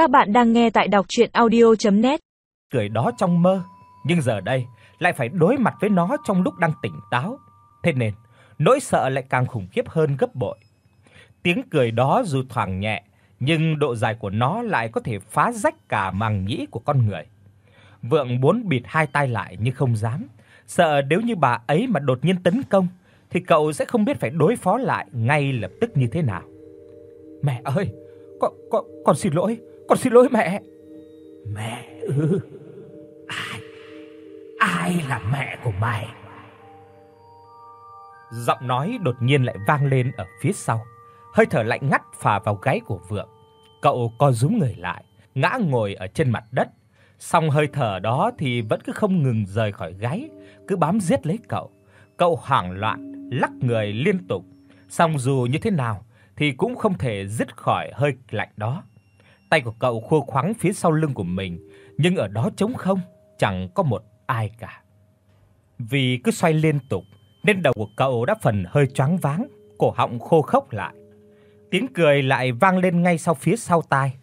Các bạn đang nghe tại đọc audio net Cười đó trong mơ, nhưng giờ đây lại phải đối mặt với nó trong lúc đang tỉnh táo. Thế nên, nỗi sợ lại càng khủng khiếp hơn gấp bội. Tiếng cười đó dù thoảng nhẹ, nhưng độ dài của nó lại có thể phá rách cả màng nhĩ của con người. Vượng muốn bịt hai tai lại nhưng không dám, sợ nếu như bà ấy mà đột nhiên tấn công thì cậu sẽ không biết phải đối phó lại ngay lập tức như thế nào. Mẹ ơi, con con con xin lỗi, con xin lỗi mẹ. Mẹ ư? Ai? Ai là mẹ của mày? Giọng nói đột nhiên lại vang lên ở phía sau. Hơi thở lạnh ngắt phả vào gáy của Vượng. Cậu co rúm người lại, ngã ngồi ở trên mặt đất. Song hơi thở đó thì vẫn cứ không ngừng rời khỏi gáy, cứ bám giết lấy cậu. Cậu hoảng loạn, lắc người liên tục, song dù như thế nào thì cũng không thể dứt khỏi hơi lạnh đó. Tay của cậu khua khoắng phía sau lưng của mình, nhưng ở đó trống không, chẳng có một ai cả. Vì cứ xoay liên tục nên đầu của cậu đã phần hơi choáng váng, cổ họng khô khốc lại. Tiếng cười lại vang lên ngay sau phía sau tai.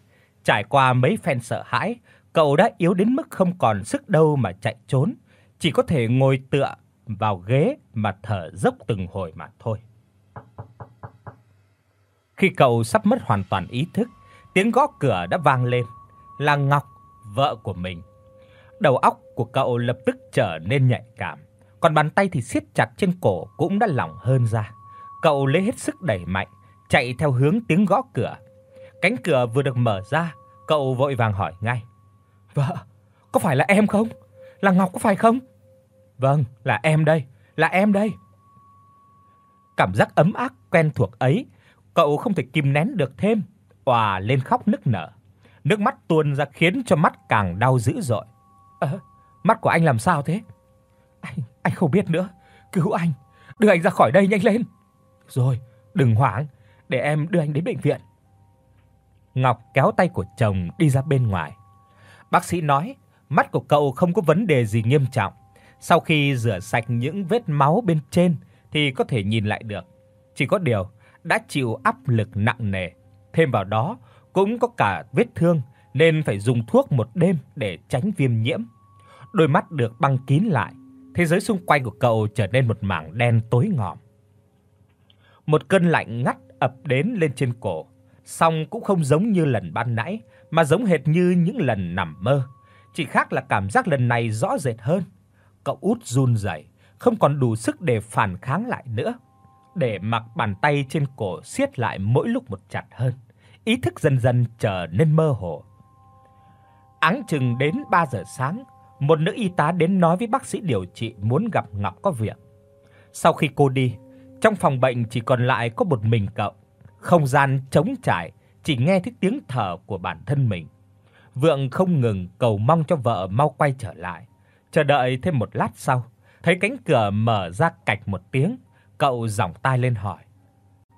Trải qua mấy phen sợ hãi, cậu đã yếu đến mức không còn sức đâu mà chạy trốn, chỉ có thể ngồi tựa vào ghế mà thở dốc từng hồi mà thôi. Khi cậu sắp mất hoàn toàn ý thức, tiếng gõ cửa đã vang lên, là Ngọc, vợ của mình. Đầu óc của cậu lập tức trở nên nhạy cảm, còn bàn tay thì siết chặt trên cổ cũng đã lỏng hơn ra. Cậu lấy hết sức đẩy mạnh, chạy theo hướng tiếng gõ cửa. Cánh cửa vừa được mở ra, cậu vội vàng hỏi ngay: "Vợ, có phải là em không? Là Ngọc có phải không?" "Vâng, là em đây, là em đây." Cảm giác ấm áp quen thuộc ấy, cậu không thể kìm nén được thêm, òa lên khóc nức nở. Nước mắt tuôn ra khiến cho mắt càng đau dữ dội. "Ơ, mắt của anh làm sao thế?" "Anh, anh không biết nữa, cứu anh, đưa anh ra khỏi đây nhanh lên." "Rồi, đừng hoảng, để em đưa anh đến bệnh viện." Ngọc kéo tay của chồng đi ra bên ngoài. Bác sĩ nói, mắt của cậu không có vấn đề gì nghiêm trọng, sau khi rửa sạch những vết máu bên trên thì có thể nhìn lại được. Chỉ có điều đã chịu áp lực nặng nề, thêm vào đó cũng có cả vết thương nên phải dùng thuốc một đêm để tránh viêm nhiễm. Đôi mắt được băng kín lại, thế giới xung quanh của cậu trở nên một mảng đen tối ngòm. Một cơn lạnh ngắt ập đến lên trên cổ, song cũng không giống như lần ban nãy, mà giống hệt như những lần nằm mơ, chỉ khác là cảm giác lần này rõ rệt hơn. Cậu út run rẩy, không còn đủ sức để phản kháng lại nữa, để mặc bàn tay trên cổ siết lại mỗi lúc một chặt hơn. Ý thức dần dần trở nên mơ hồ. Áng chừng đến 3 giờ sáng, một nữ y tá đến nói với bác sĩ điều trị muốn gặp Ngọc có việc. Sau khi cô đi, trong phòng bệnh chỉ còn lại có một mình cậu, không gian trống trải, chỉ nghe thấy tiếng thở của bản thân mình. Vượng không ngừng cầu mong cho vợ mau quay trở lại. Chờ đợi thêm một lát sau, thấy cánh cửa mở ra cạch một tiếng, cậu giỏng tai lên hỏi: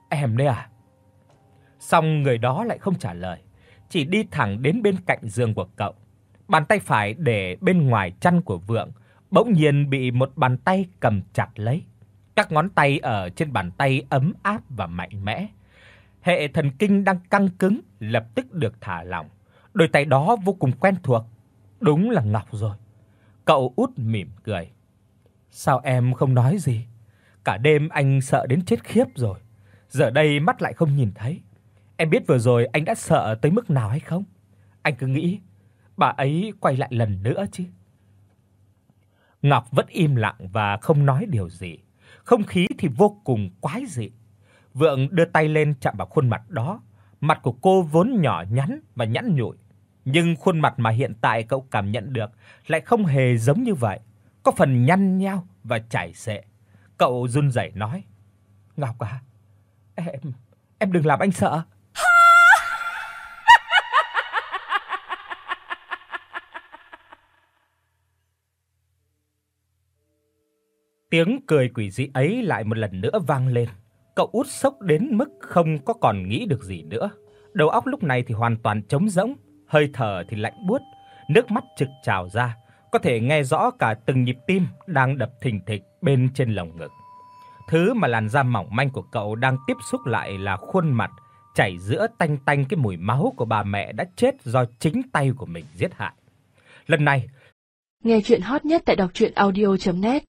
"Em đấy à?" Xong người đó lại không trả lời, chỉ đi thẳng đến bên cạnh giường của cậu. Bàn tay phải để bên ngoài chân của Vượng, bỗng nhiên bị một bàn tay cầm chặt lấy. Các ngón tay ở trên bàn tay ấm áp và mạnh mẽ. Hệ thần kinh đang căng cứng lập tức được thả lỏng. Đôi tay đó vô cùng quen thuộc, đúng là Ngọc rồi. Cậu út mỉm cười. Sao em không nói gì? Cả đêm anh sợ đến chết khiếp rồi. Giờ đây mắt lại không nhìn thấy. Em biết vừa rồi anh đã sợ tới mức nào hay không? Anh cứ nghĩ bà ấy quay lại lần nữa chứ. Ngọc vẫn im lặng và không nói điều gì. Không khí thì vô cùng quái dị. Vượng đưa tay lên chạm vào khuôn mặt đó. Mặt của cô vốn nhỏ nhắn và nhẵn nhụi, nhưng khuôn mặt mà hiện tại cậu cảm nhận được lại không hề giống như vậy, có phần nhăn nheo và chảy xệ. Cậu run rẩy nói: "Ngọc à, em em đừng làm anh sợ." Tiếng cười quỷ dị ấy lại một lần nữa vang lên. Cậu út sốc đến mức không có còn nghĩ được gì nữa. Đầu óc lúc này thì hoàn toàn trống rỗng, hơi thở thì lạnh buốt, nước mắt trực trào ra, có thể nghe rõ cả từng nhịp tim đang đập thình thịch bên trên lồng ngực. Thứ mà làn da mỏng manh của cậu đang tiếp xúc lại là khuôn mặt chảy giữa tanh tanh cái mùi máu của bà mẹ đã chết do chính tay của mình giết hại. Lần này, nghe chuyện hot nhất tại đọc audio net